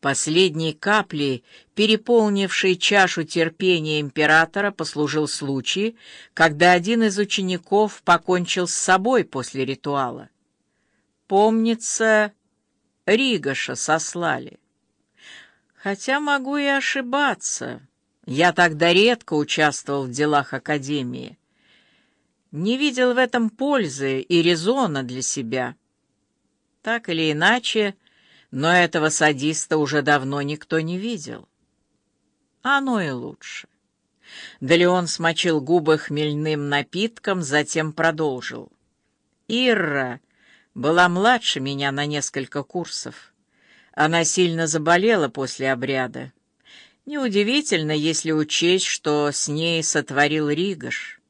Последней каплей, переполнившей чашу терпения императора, послужил случай, когда один из учеников покончил с собой после ритуала. Помнится, Ригаша сослали. Хотя могу и ошибаться. Я тогда редко участвовал в делах Академии. Не видел в этом пользы и резона для себя. Так или иначе, но этого садиста уже давно никто не видел. Оно и лучше. Да Леон смочил губы хмельным напитком, затем продолжил. Ирра была младше меня на несколько курсов. Она сильно заболела после обряда. Неудивительно, если учесть, что с ней сотворил Ригаш.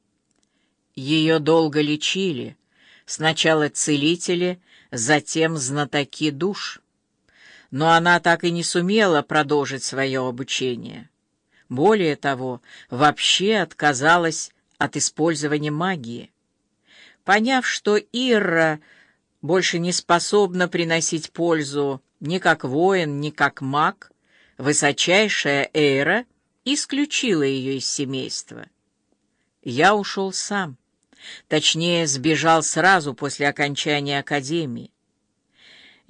Ее долго лечили, сначала целители, затем знатоки душ но она так и не сумела продолжить свое обучение. Более того, вообще отказалась от использования магии. Поняв, что Ирра больше не способна приносить пользу ни как воин, ни как маг, высочайшая Эйра исключила ее из семейства. Я ушел сам, точнее, сбежал сразу после окончания академии.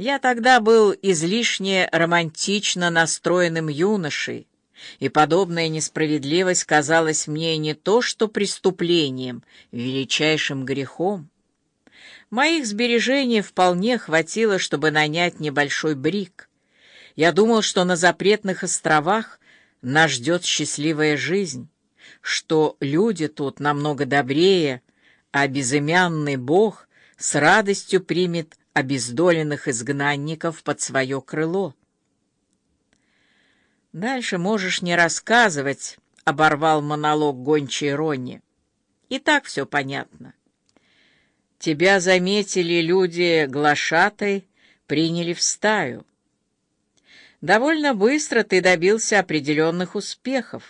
Я тогда был излишне романтично настроенным юношей, и подобная несправедливость казалась мне не то что преступлением, величайшим грехом. Моих сбережений вполне хватило, чтобы нанять небольшой брик. Я думал, что на запретных островах нас ждет счастливая жизнь, что люди тут намного добрее, а безымянный Бог с радостью примет обездоленных изгнанников под свое крыло. «Дальше можешь не рассказывать», — оборвал монолог гончей Ронни. «И так все понятно. Тебя заметили люди глашатой, приняли в стаю. Довольно быстро ты добился определенных успехов.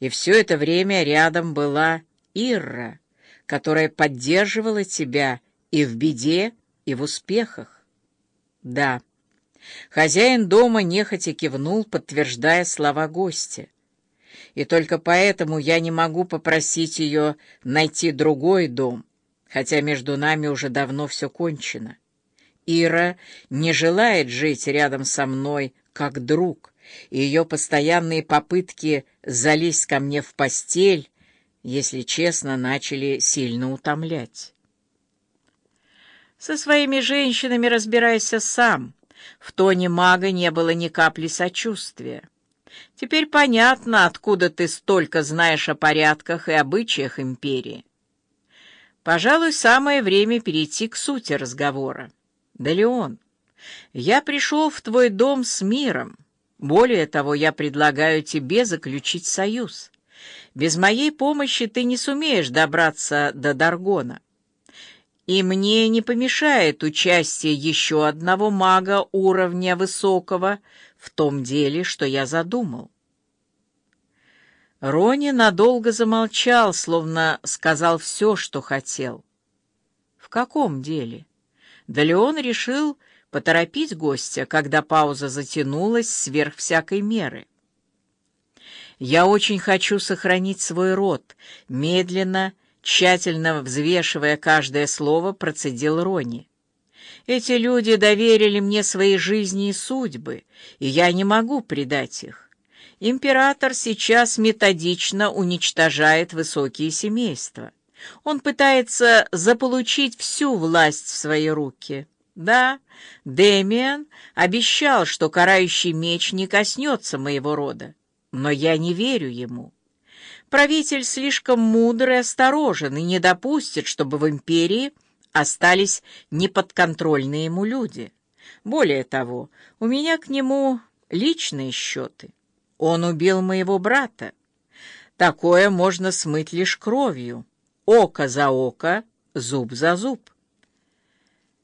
И все это время рядом была Ирра, которая поддерживала тебя и в беде, и в успехах. Да. Хозяин дома нехотя кивнул, подтверждая слова гостя. И только поэтому я не могу попросить ее найти другой дом, хотя между нами уже давно все кончено. Ира не желает жить рядом со мной как друг, и ее постоянные попытки залезть ко мне в постель, если честно, начали сильно утомлять. Со своими женщинами разбирайся сам. В тоне мага не было ни капли сочувствия. Теперь понятно, откуда ты столько знаешь о порядках и обычаях империи. Пожалуй, самое время перейти к сути разговора. Да, Леон, я пришел в твой дом с миром. Более того, я предлагаю тебе заключить союз. Без моей помощи ты не сумеешь добраться до Даргона и мне не помешает участие еще одного мага уровня высокого в том деле, что я задумал. Рони надолго замолчал, словно сказал все, что хотел. В каком деле? Да он решил поторопить гостя, когда пауза затянулась сверх всякой меры? Я очень хочу сохранить свой род, медленно Тщательно взвешивая каждое слово, процедил Рони. «Эти люди доверили мне свои жизни и судьбы, и я не могу предать их. Император сейчас методично уничтожает высокие семейства. Он пытается заполучить всю власть в свои руки. Да, Демиан обещал, что карающий меч не коснется моего рода, но я не верю ему». Правитель слишком мудр и осторожен и не допустит, чтобы в империи остались неподконтрольные ему люди. Более того, у меня к нему личные счеты. Он убил моего брата. Такое можно смыть лишь кровью. Око за око, зуб за зуб.